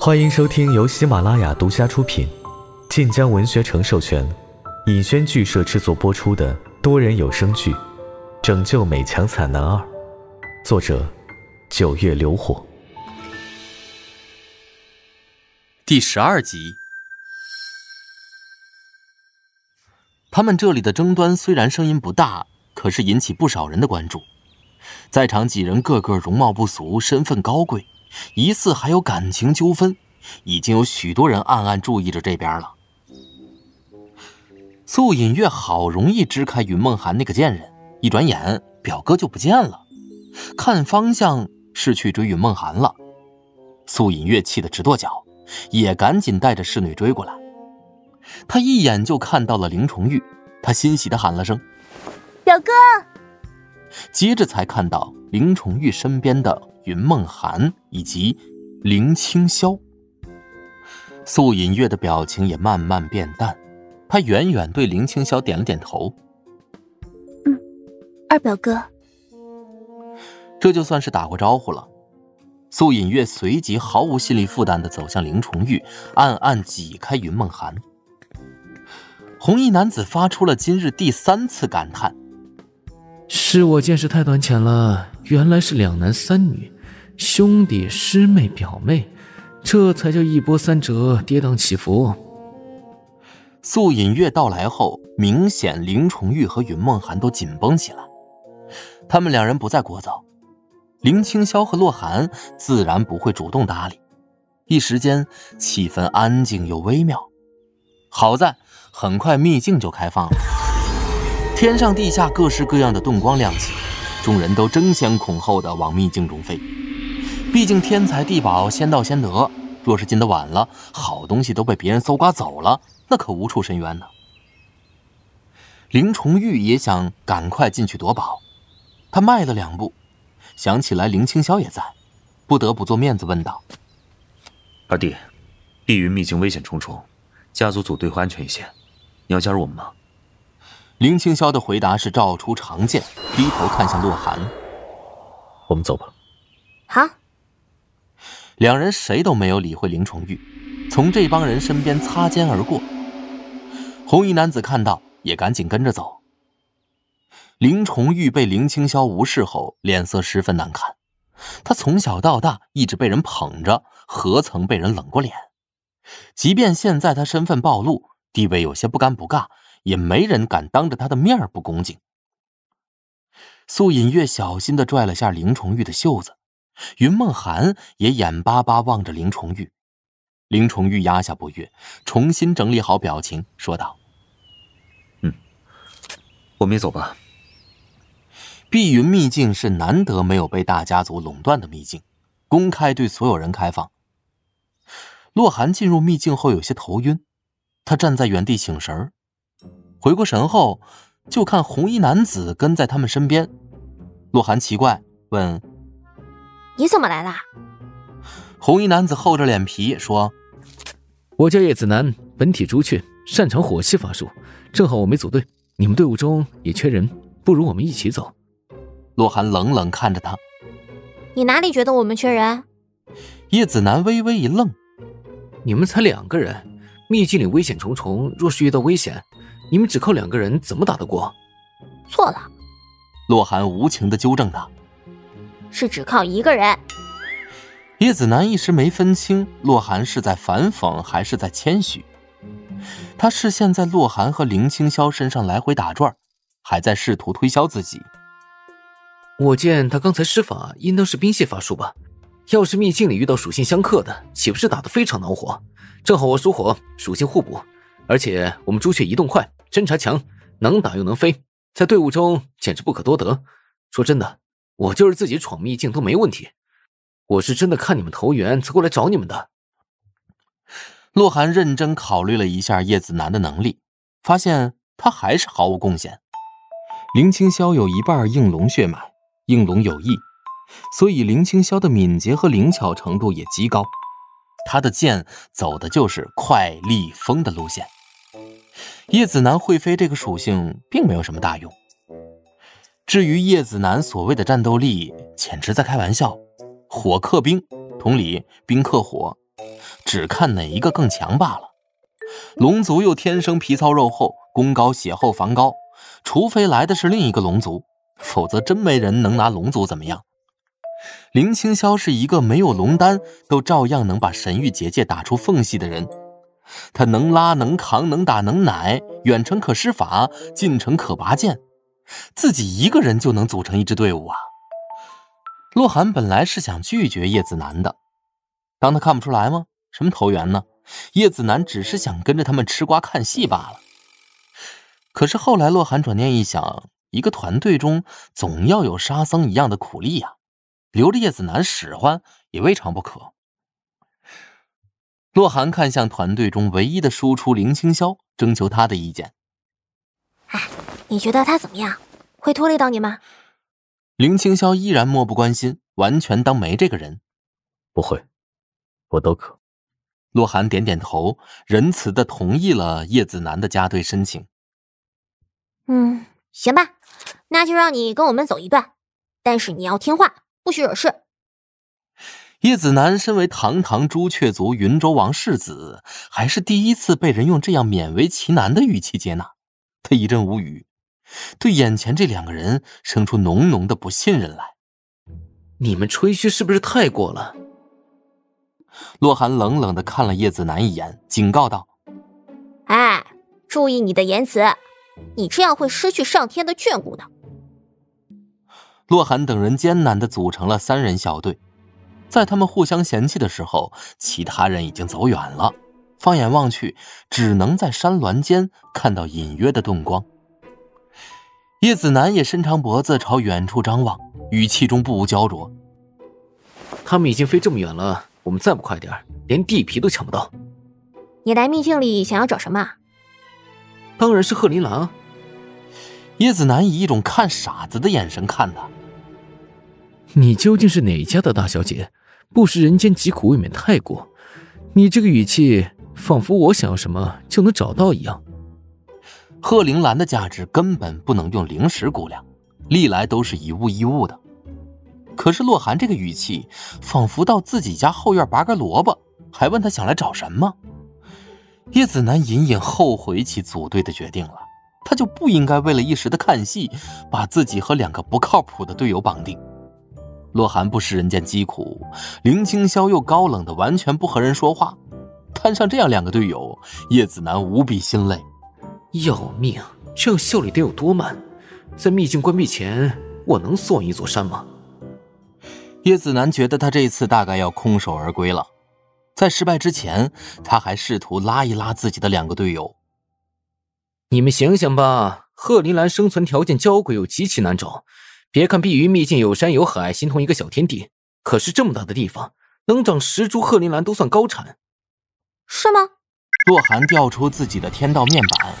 欢迎收听由喜马拉雅独家出品、晋江文学城授权、尹轩剧社制作播出的多人有声剧《拯救美强惨男二》，作者：九月流火，第十二集。他们这里的争端虽然声音不大，可是引起不少人的关注。在场几人个个容貌不俗，身份高贵，疑似还有感情纠纷，已经有许多人暗暗注意着这边了。素隐月好容易支开云梦涵那个贱人，一转眼表哥就不见了，看方向是去追云梦涵了。素隐月气得直跺脚，也赶紧带着侍女追过来。她一眼就看到了林崇玉，她欣喜地喊了声：“表哥！”接着才看到林崇玉身边的云梦涵以及林清霄。素隐月的表情也慢慢变淡，他远远对林清霄点了点头：“嗯，二表哥。”这就算是打过招呼了。素隐月随即毫无心理负担的走向林重玉，暗暗挤开云梦涵。红衣男子发出了今日第三次感叹：“是我见识太短浅了，原来是两男三女，兄弟师妹表妹，这才叫一波三折，跌宕起伏。”素隐月到来后，明显林重玉和云梦涵都紧绷起来，他们两人不再聒噪，林清霄和洛寒自然不会主动搭理，一时间气氛安静又微妙。好在。很快，秘境就开放了。天上地下各式各样的盾光亮起，众人都争先恐后的往秘境中飞。毕竟天才地宝先到先得，若是进得晚了，好东西都被别人搜刮走了，那可无处申冤呢。林崇玉也想赶快进去夺宝，他迈了两步，想起来林清霄也在，不得不做面子问道：“二弟，碧云秘境危险重重，家族组队会安全一些。”你要加入我们吗？林清霄的回答是照出长剑，低头看向洛寒。我们走吧。好。两人谁都没有理会林重玉，从这帮人身边擦肩而过。红衣男子看到，也赶紧跟着走。林重玉被林清霄无视后，脸色十分难看。他从小到大一直被人捧着，何曾被人冷过脸？即便现在他身份暴露。地位有些不尴不尬，也没人敢当着他的面不恭敬。素隐月小心的拽了下林重玉的袖子，云梦涵也眼巴巴望着林重玉。林重玉压下不悦，重新整理好表情，说道：“嗯，我们也走吧。碧云秘境是难得没有被大家族垄断的秘境，公开对所有人开放。洛寒进入秘境后有些头晕。”他站在原地醒神回过神后，就看红衣男子跟在他们身边。洛寒奇怪问：“你怎么来了？”红衣男子厚着脸皮说：“我叫叶子楠，本体朱雀，擅长火系法术，正好我没组队，你们队伍中也缺人，不如我们一起走。”洛寒冷冷看着他：“你哪里觉得我们缺人？”叶子楠微微一愣：“你们才两个人。”秘境里危险重重，若是遇到危险，你们只靠两个人怎么打得过？错了，洛寒无情的纠正他：“是只靠一个人。”叶子楠一时没分清洛寒是在反讽还是在谦虚，他视线在洛寒和林清霄身上来回打转，还在试图推销自己。我见他刚才施法，应当是冰系法术吧？要是秘境里遇到属性相克的，岂不是打得非常恼火？正好我属火，属性互补，而且我们朱雀移动快，侦查强，能打又能飞，在队伍中简直不可多得。说真的，我就是自己闯秘境都没问题。我是真的看你们投缘才过来找你们的。洛寒认真考虑了一下叶子楠的能力，发现他还是毫无贡献。林清霄有一半应龙血脉，应龙有翼，所以林清霄的敏捷和灵巧程度也极高。他的剑走的就是快、力、风的路线。叶子楠会飞这个属性并没有什么大用。至于叶子楠所谓的战斗力，简直在开玩笑。火克冰，同理，冰克火，只看哪一个更强罢了。龙族又天生皮糙肉厚，功高血厚，防高，除非来的是另一个龙族，否则真没人能拿龙族怎么样。林青霄是一个没有龙丹都照样能把神域结界打出缝隙的人，他能拉能扛能打能奶，远程可施法，近程可拔剑，自己一个人就能组成一支队伍啊！洛寒本来是想拒绝叶子楠的，当他看不出来吗？什么投缘呢？叶子楠只是想跟着他们吃瓜看戏罢了。可是后来洛寒转念一想，一个团队中总要有沙僧一样的苦力呀。留着叶子楠使唤也未尝不可。洛寒看向团队中唯一的输出林青霄，征求他的意见。哎，你觉得他怎么样？会拖累到你吗？林青霄依然漠不关心，完全当没这个人。不会，我都可。洛寒点点头，仁慈的同意了叶子楠的加队申请。嗯，行吧，那就让你跟我们走一段，但是你要听话。不许惹事！叶子楠身为堂堂朱雀族云州王世子，还是第一次被人用这样勉为其难的语气接纳，他一阵无语，对眼前这两个人生出浓浓的不信任来。你们吹嘘是不是太过了？洛寒冷冷的看了叶子楠一眼，警告道：“哎，注意你的言辞，你这样会失去上天的眷顾的。”洛寒等人艰难的组成了三人小队，在他们互相嫌弃的时候，其他人已经走远了。放眼望去，只能在山峦间看到隐约的动光。叶子楠也伸长脖子朝远处张望，语气中不无焦灼：“他们已经飞这么远了，我们再不快点，连地皮都抢不到。”你来秘境里想要找什么？当然是贺林兰啊！叶子楠以一种看傻子的眼神看他。你究竟是哪家的大小姐？不食人间疾苦未免太过。你这个语气，仿佛我想要什么就能找到一样。贺铃兰的价值根本不能用灵石估量，历来都是以物易物的。可是洛寒这个语气，仿佛到自己家后院拔根萝卜，还问他想来找什么。叶子楠隐隐后悔起组队的决定了，他就不应该为了一时的看戏，把自己和两个不靠谱的队友绑定。洛寒不食人间疾苦，林青霄又高冷的完全不和人说话，摊上这样两个队友，叶子楠无比心累。要命！这样效率得有多慢？在秘境关闭前，我能送一座山吗？叶子楠觉得他这一次大概要空手而归了。在失败之前，他还试图拉一拉自己的两个队友。你们醒醒吧，贺林兰生存条件娇贵又极其难找。别看碧云秘境有山有海，形同一个小天地，可是这么大的地方，能长十株鹤铃兰都算高产，是吗？洛寒调出自己的天道面板，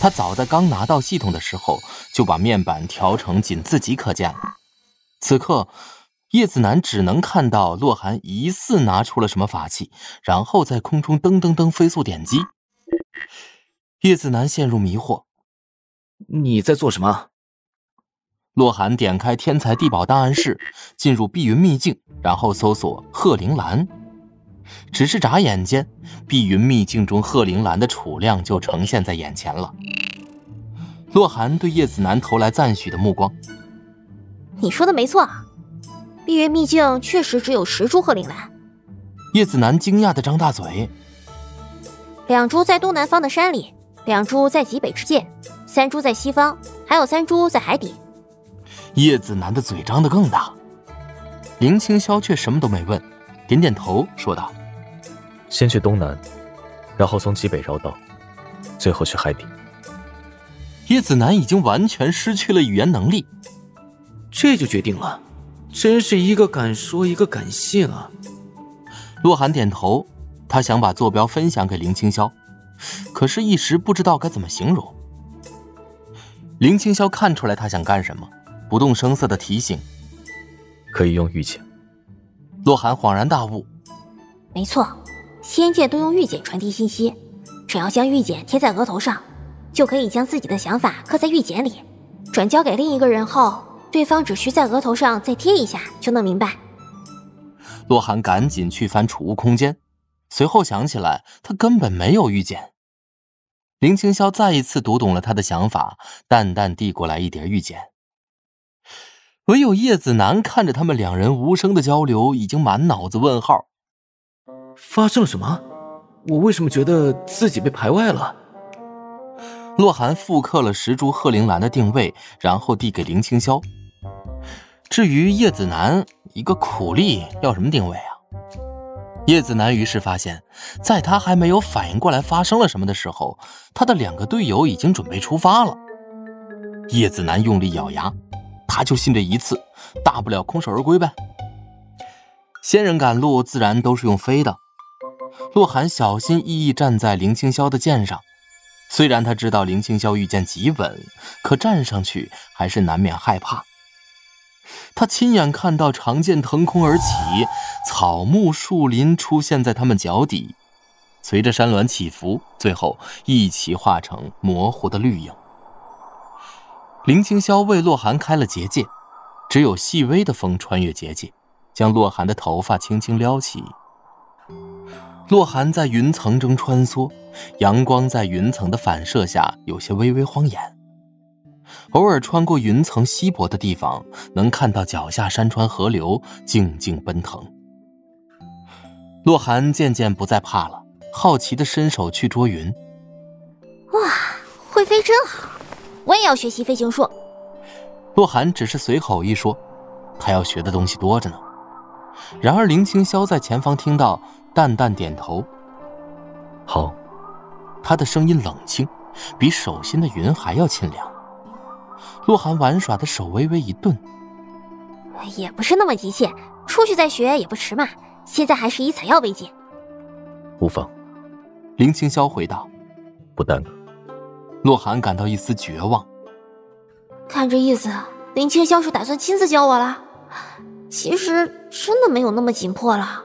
他早在刚拿到系统的时候就把面板调成仅自己可见了。此刻，叶子楠只能看到洛寒疑似拿出了什么法器，然后在空中噔噔噔飞速点击。叶子楠陷入迷惑：“你在做什么？”洛寒点开天才地宝档案室，进入碧云秘境，然后搜索鹤铃兰。只是眨眼间，碧云秘境中鹤铃兰的储量就呈现在眼前了。洛寒对叶子楠投来赞许的目光：“你说的没错，碧云秘境确实只有十株鹤铃兰。”叶子楠惊讶的张大嘴：“两株在东南方的山里，两株在极北之界，三株在西方，还有三株在海底。”叶子楠的嘴张得更大，林清霄却什么都没问，点点头说道：“先去东南，然后从极北绕道，最后去海底。”叶子楠已经完全失去了语言能力，这就决定了，真是一个敢说一个敢信啊！洛寒点头，他想把坐标分享给林青霄，可是一时不知道该怎么形容。林青霄看出来他想干什么。不动声色的提醒：“可以用玉简。”洛寒恍然大悟：“没错，仙界都用玉简传递信息，只要将玉简贴在额头上，就可以将自己的想法刻在玉简里，转交给另一个人后，对方只需在额头上再贴一下就能明白。”洛寒赶紧去翻储物空间，随后想起来，他根本没有遇见。林青霄再一次读懂了他的想法，淡淡递过来一叠玉简。唯有叶子楠看着他们两人无声的交流，已经满脑子问号。发生了什么？我为什么觉得自己被排外了？洛寒复刻了石柱鹤铃兰的定位，然后递给林青霄。至于叶子楠，一个苦力要什么定位啊？叶子楠于是发现，在他还没有反应过来发生了什么的时候，他的两个队友已经准备出发了。叶子楠用力咬牙。他就信这一次，大不了空手而归呗。仙人赶路自然都是用飞的。洛寒小心翼翼站在林青霄的剑上，虽然他知道林青霄御剑极稳，可站上去还是难免害怕。他亲眼看到长剑腾空而起，草木树林出现在他们脚底，随着山峦起伏，最后一起化成模糊的绿影。林青霄为洛寒开了结界，只有细微的风穿越结界，将洛寒的头发轻轻撩起。洛寒在云层中穿梭，阳光在云层的反射下有些微微晃眼。偶尔穿过云层稀薄的地方，能看到脚下山川河流静静奔腾。洛寒渐渐不再怕了，好奇的伸手去捉云。哇，会飞真好！我也要学习飞行术。洛寒只是随口一说，他要学的东西多着呢。然而林清霄在前方听到，淡淡点头。好。他的声音冷清，比手心的云还要清凉。洛寒玩耍的手微微一顿，也不是那么急切，出去再学也不迟嘛。现在还是以采药为敬。无妨。林清霄回道：“不耽搁。”洛寒感到一丝绝望。看这意思，林清霄是打算亲自教我了。其实真的没有那么紧迫了。